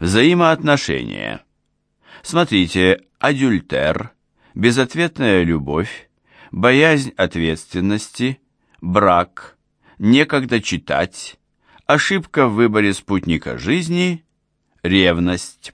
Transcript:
Взаимоотношения. Смотрите, адюльтер, безответная любовь, боязнь ответственности, брак, некогда читать, ошибка в выборе спутника жизни, ревность.